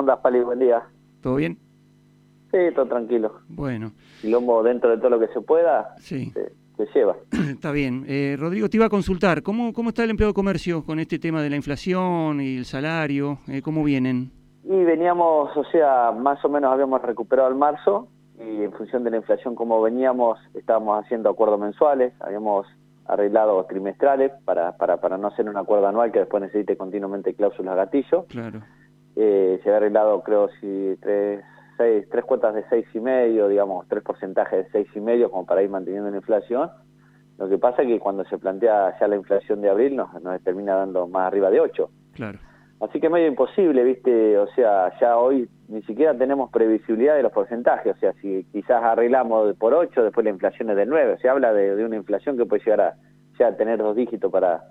¿cómo andas, Pali? Buen día. ¿Todo bien? Sí, todo tranquilo. Bueno. Quilombo dentro de todo lo que se pueda, Sí. se, se lleva. Está bien. Eh, Rodrigo, te iba a consultar, ¿cómo, ¿cómo está el empleo de comercio con este tema de la inflación y el salario? Eh, ¿Cómo vienen? Y veníamos, o sea, más o menos habíamos recuperado el marzo y en función de la inflación como veníamos, estábamos haciendo acuerdos mensuales, habíamos arreglado trimestrales para, para, para no hacer un acuerdo anual que después necesite continuamente cláusulas gatillo. Claro. Eh, se había arreglado, creo, si tres, seis, tres cuotas de seis y medio, digamos, tres porcentajes de seis y medio, como para ir manteniendo la inflación. Lo que pasa es que cuando se plantea ya la inflación de abril nos, nos termina dando más arriba de 8. Claro. Así que medio imposible, ¿viste? O sea, ya hoy ni siquiera tenemos previsibilidad de los porcentajes. O sea, si quizás arreglamos por 8, después la inflación es del 9. Se habla de, de una inflación que puede llegar a, ya a tener dos dígitos para,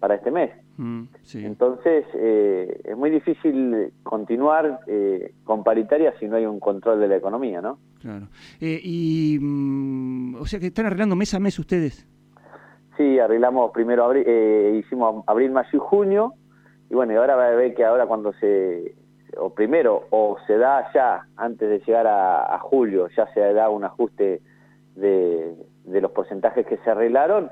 para este mes. Mm, sí. Entonces, eh, es muy difícil continuar eh, con paritaria si no hay un control de la economía, ¿no? Claro. Eh, y, mm, o sea que están arreglando mes a mes ustedes. Sí, arreglamos primero, abri- eh, hicimos abril, mayo y junio, y bueno, y ahora va a ver que ahora cuando se, o primero, o se da ya, antes de llegar a, a julio, ya se da un ajuste de, de los porcentajes que se arreglaron,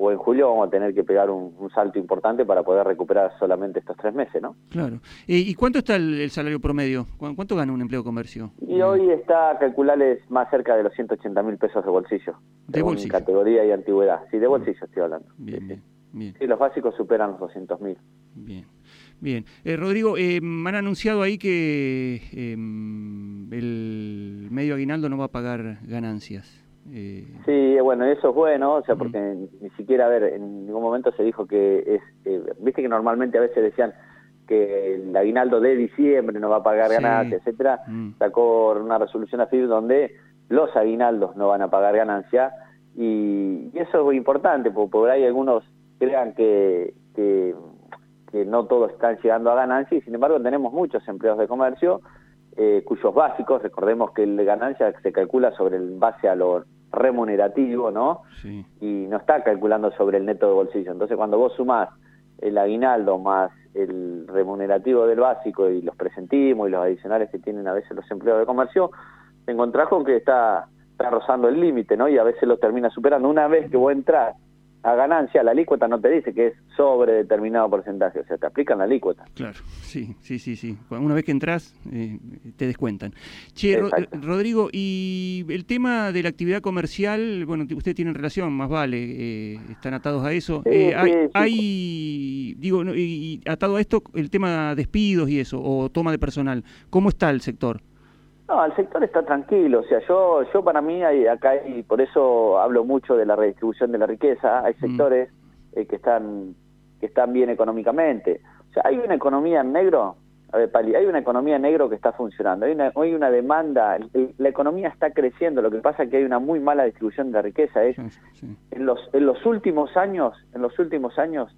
o en julio vamos a tener que pegar un, un salto importante para poder recuperar solamente estos tres meses, ¿no? Claro. ¿Y cuánto está el, el salario promedio? ¿Cu- ¿Cuánto gana un empleo de comercio? Y hoy está, calcularles, más cerca de los 180 mil pesos de bolsillo. De bolsillo. categoría y antigüedad. Sí, de bolsillo estoy hablando. Bien, Sí, bien, bien. Sí, los básicos superan los 200 mil. Bien, bien. Eh, Rodrigo, eh, han anunciado ahí que eh, el medio aguinaldo no va a pagar ganancias. Eh, Sí, bueno, eso es bueno, o sea, porque ni siquiera, a ver, en ningún momento se dijo que es, eh, viste que normalmente a veces decían que el aguinaldo de diciembre no va a pagar Sí. ganancias, etcétera, Mm. sacó una resolución así donde los aguinaldos no van a pagar ganancia y, y eso es muy importante, porque por ahí algunos crean que, que, que no todos están llegando a ganancia y sin embargo tenemos muchos empleados de comercio eh, cuyos básicos, recordemos que el de ganancia se calcula sobre el base a lo remunerativo, ¿no? sí, y no está calculando sobre el neto de bolsillo. Entonces, cuando vos sumás el aguinaldo más el remunerativo del básico y los presentimos y los adicionales que tienen a veces los empleados de comercio, te encontrás con que está, está rozando el límite, ¿no? Y a veces lo termina superando. Una vez que vos entras a ganancia, la alícuota no te dice que es sobre determinado porcentaje, o sea, te aplican la alícuota. claro. Sí, sí, sí, sí. Una vez que entras, eh, te descuentan. Che, Ro-. Rodrigo, y el tema de la actividad comercial, bueno, ustedes tienen relación, más vale, eh, están atados a eso. Sí, Eh, hay, sí, hay, digo, no, y, y atado a esto, el tema de despidos y eso, o toma de personal. ¿Cómo está el sector? No, el sector está tranquilo, o sea, yo yo para mí hay, acá hay, por eso hablo mucho de la redistribución de la riqueza, hay Mm. sectores eh, que están que están bien económicamente. O sea, hay una economía en negro, a ver, Pali, hay una economía en negro que está funcionando, hay una, hay una demanda, la economía está creciendo, lo que pasa es que hay una muy mala distribución de la riqueza, es Sí, sí. en los en los últimos años, en los últimos años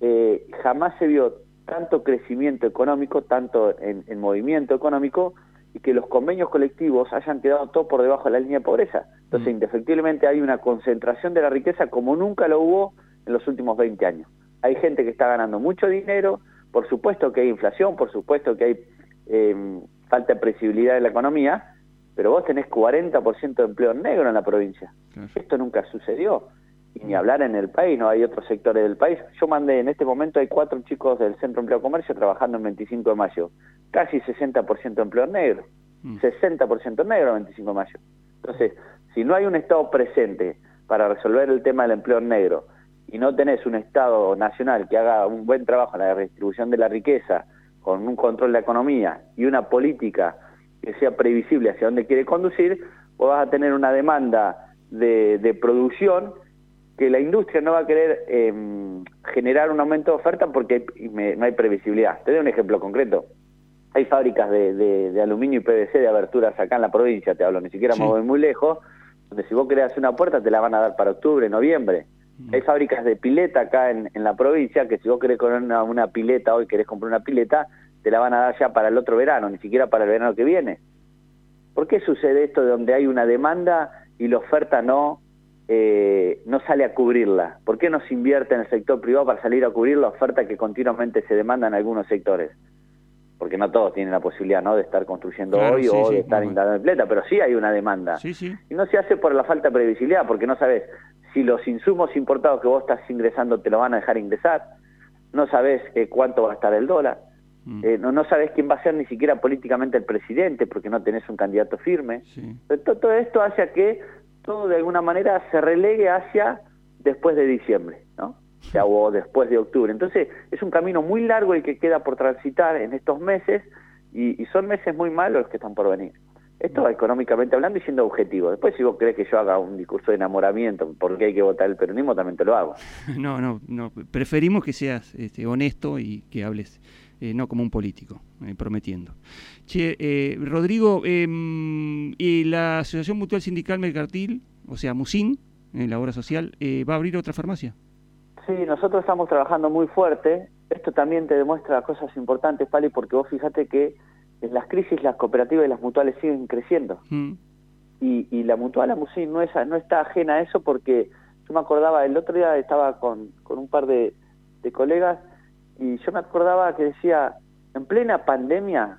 eh, jamás se vio tanto crecimiento económico, tanto en, en movimiento económico y que los convenios colectivos hayan quedado todo por debajo de la línea de pobreza. Entonces, Mm. indefectiblemente hay una concentración de la riqueza como nunca lo hubo en los últimos 20 años. Hay gente que está ganando mucho dinero, por supuesto que hay inflación, por supuesto que hay eh, falta de previsibilidad de la economía, pero vos tenés 40% de empleo negro en la provincia. Claro. Esto nunca sucedió. Y ni hablar en el país, no hay otros sectores del país. Yo mandé, en este momento hay cuatro chicos del Centro Empleo Comercio trabajando en 25 de mayo. Casi 60% de empleo negro. Mm. 60% negro en 25 de mayo. Entonces, si no hay un Estado presente para resolver el tema del empleo negro y no tenés un Estado nacional que haga un buen trabajo en la redistribución de la riqueza, con un control de la economía y una política que sea previsible hacia dónde quiere conducir, vos vas a tener una demanda de, de producción que la industria no va a querer eh, generar un aumento de oferta porque no hay previsibilidad. Te doy un ejemplo concreto. Hay fábricas de, de- de aluminio y PVC de aberturas acá en la provincia, te hablo, ni siquiera Sí. me voy muy lejos, donde si vos querés hacer una puerta te la van a dar para octubre, noviembre. Mm. Hay fábricas de pileta acá en, en la provincia que si vos querés una, una pileta hoy, querés comprar una pileta, te la van a dar ya para el otro verano, ni siquiera para el verano que viene. ¿Por qué sucede esto de donde hay una demanda y la oferta no, eh, no sale a cubrirla? ¿Por qué no se invierte en el sector privado para salir a cubrir la oferta que continuamente se demanda en algunos sectores? Porque no todos tienen la posibilidad ¿no? de estar construyendo hoy o de estar instalando en pleta, pero sí hay una demanda. Y no se hace por la falta de previsibilidad, porque no sabes si los insumos importados que vos estás ingresando te lo van a dejar ingresar, no sabes eh, cuánto va a estar el dólar, mm. eh, no, no sabes quién va a ser ni siquiera políticamente el presidente, porque no tenés un candidato firme. Todo, todo esto hace a que todo de alguna manera se relegue hacia después de diciembre, ¿no? O después de octubre. Entonces es un camino muy largo el que queda por transitar en estos meses y, son meses muy malos los que están por venir. Esto económicamente hablando y siendo objetivo. Después si vos crees que yo haga un discurso de enamoramiento porque hay que votar el peronismo, también te lo hago. No, no, no. Preferimos que seas este, honesto y que hables eh, no como un político, eh, prometiendo. Che, eh, Rodrigo, em, y la Asociación Mutual Sindical Mercantil, o sea, MUSIN, en la obra social, ¿va a abrir otra farmacia? Sí, nosotros estamos trabajando muy fuerte. Esto también te demuestra cosas importantes, Pali, porque vos fíjate que en las crisis las cooperativas y las mutuales siguen creciendo. Mm. Y, la mutual, la MUSIN, no, es, no está ajena a eso porque yo me acordaba, el otro día estaba con, un par de, colegas y yo me acordaba que decía, en plena pandemia,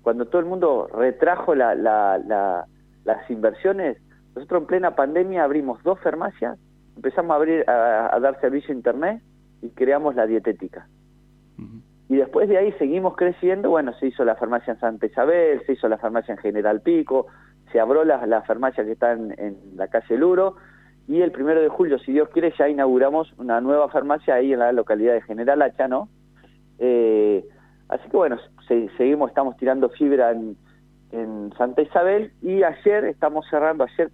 cuando todo el mundo retrajo la, las inversiones, nosotros en plena pandemia abrimos dos farmacias empezamos a abrir a, dar servicio a internet y creamos la dietética. Y después de ahí seguimos creciendo, bueno, se hizo la farmacia en Santa Isabel, se hizo la farmacia en General Pico, se abrió la, la farmacia que está en, la calle Luro, y el primero de julio, si Dios quiere, ya inauguramos una nueva farmacia ahí en la localidad de General Hacha, ¿no? Eh, así que bueno, seguimos, estamos tirando fibra en, en Santa Isabel, y ayer estamos cerrando, ayer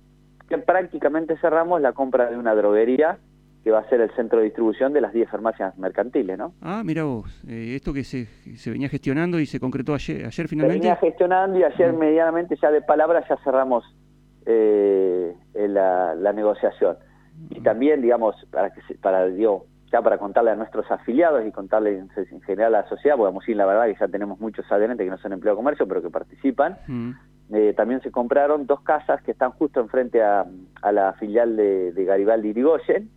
que prácticamente cerramos la compra de una droguería que va a ser el centro de distribución de las 10 farmacias mercantiles, ¿no? Ah, mira vos, eh, esto que se, se, venía gestionando y se concretó ayer, ayer finalmente. Se venía gestionando y ayer mm. medianamente ya de palabra ya cerramos eh, la, negociación. Y mm. también, digamos, para que para yo ya para contarle a nuestros afiliados y contarle en, general a la sociedad, porque sí, la verdad que ya tenemos muchos adherentes que no son empleados de comercio, pero que participan. Mm. Eh, también se compraron dos casas que están justo enfrente a, la filial de, Garibaldi Irigoyen.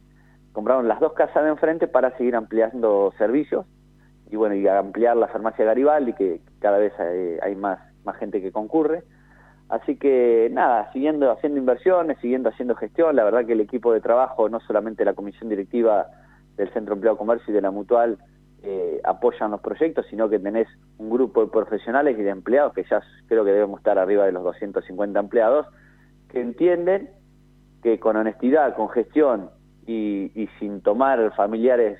Compraron las dos casas de enfrente para seguir ampliando servicios y bueno, y ampliar la farmacia Garibaldi, que cada vez hay, más, más gente que concurre. Así que nada, siguiendo haciendo inversiones, siguiendo haciendo gestión, la verdad que el equipo de trabajo, no solamente la comisión directiva del Centro Empleado Comercio y de la Mutual, eh, apoyan los proyectos, sino que tenés un grupo de profesionales y de empleados, que ya creo que debemos estar arriba de los 250 empleados, que entienden que con honestidad, con gestión y, sin tomar familiares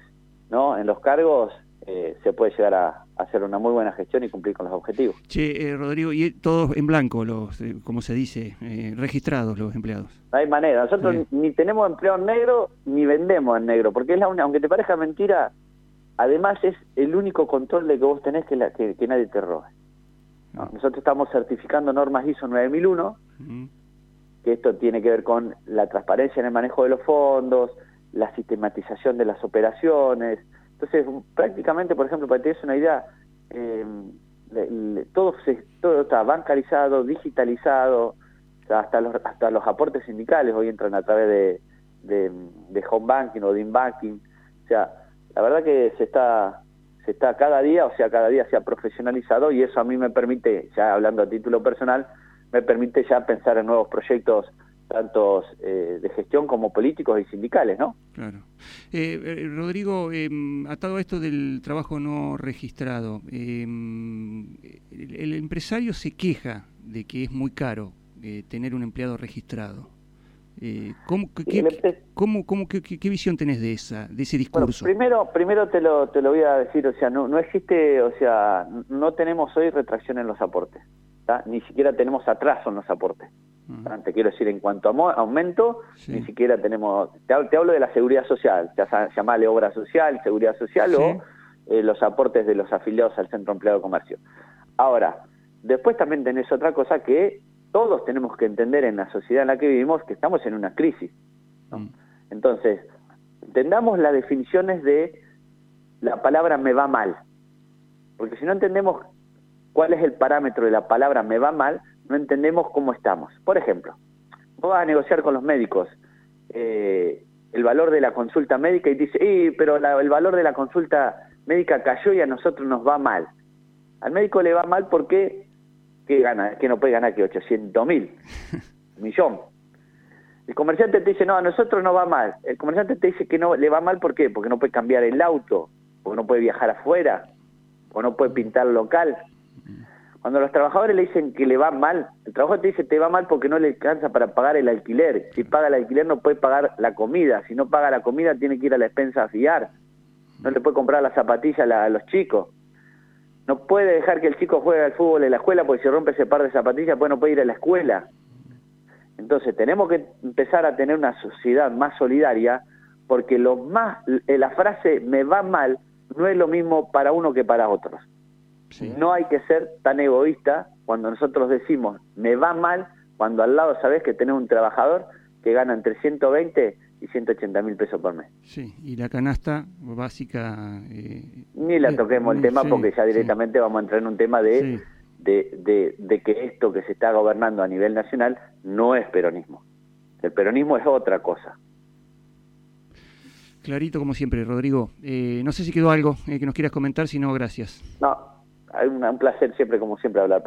¿no? en los cargos, eh, se puede llegar a, hacer una muy buena gestión y cumplir con los objetivos. Che, eh, Rodrigo, y todos en blanco, los, como se dice, registrados los empleados. No hay manera, nosotros ni tenemos empleo en negro ni vendemos en negro, porque es la una, aunque te parezca mentira, Además es el único control de que vos tenés que, que, nadie te robe. Ah. Nosotros estamos certificando normas ISO 9001, que esto tiene que ver con la transparencia en el manejo de los fondos, la sistematización de las operaciones. Entonces, prácticamente, por ejemplo, para que te des una idea, eh, todo, se, todo está bancarizado, digitalizado, hasta los, hasta los aportes sindicales hoy entran a través de, de, de home banking o de in-banking. O sea, la verdad que se está se está cada día, o sea, cada día se ha profesionalizado y eso a mí me permite, ya hablando a título personal, me permite ya pensar en nuevos proyectos tanto eh, de gestión como políticos y sindicales, ¿no? Claro. Eh, eh, Rodrigo, em, atado a esto del trabajo no registrado, em, el, empresario se queja de que es muy caro tener un empleado registrado. Eh, ¿cómo, qué, visión tenés de esa de ese discurso? primero primero te lo, te lo voy a decir, o sea, no, no existe, o sea, no tenemos hoy retracción en los aportes, ni siquiera tenemos atraso en los aportes. Te quiero decir, en cuanto a aumento, ni siquiera tenemos, te, hablo de la seguridad social, ya llamale obra social, seguridad social o eh, los aportes de los afiliados al Centro Empleado de Comercio. Ahora, después también tenés otra cosa que todos tenemos que entender en la sociedad en la que vivimos que estamos en una crisis. Mm. Entonces, entendamos las definiciones de la palabra me va mal. Porque si no entendemos cuál es el parámetro de la palabra me va mal, no entendemos cómo estamos. Por ejemplo, vos vas a negociar con los médicos eh, el valor de la consulta médica y dice, pero el valor de la consulta médica cayó y a nosotros nos va mal. Al médico le va mal porque ¿qué gana? que no puede ganar que 800 mil, millón. El comerciante te dice, no, a nosotros no va mal. El comerciante te dice que no le va mal, ¿por qué? Porque no puede cambiar el auto, porque no puede viajar afuera, o no puede pintar local. Cuando los trabajadores le dicen que le va mal, el trabajador te dice te va mal porque no le alcanza para pagar el alquiler. Si paga el alquiler no puede pagar la comida. Si no paga la comida tiene que ir a la expensa a fiar. No le puede comprar las zapatillas a los chicos. No puede dejar que el chico juegue al fútbol en la escuela porque si rompe ese par de zapatillas pues no puede ir a la escuela. Entonces tenemos que empezar a tener una sociedad más solidaria porque lo más eh, la frase me va mal no es lo mismo para uno que para otros. No hay que ser tan egoísta cuando nosotros decimos me va mal cuando al lado sabes que tenés un trabajador que gana entre 120 y 180 mil pesos por mes. Sí, y la canasta básica... Eh, Ni la toquemos el tema porque ya directamente vamos a entrar en un tema de de, de, que esto que se está gobernando a nivel nacional no es peronismo. El peronismo es otra cosa. Clarito como siempre, Rodrigo. Eh, no sé si quedó algo eh, que nos quieras comentar, si no, gracias. No, hay un placer siempre como siempre hablar.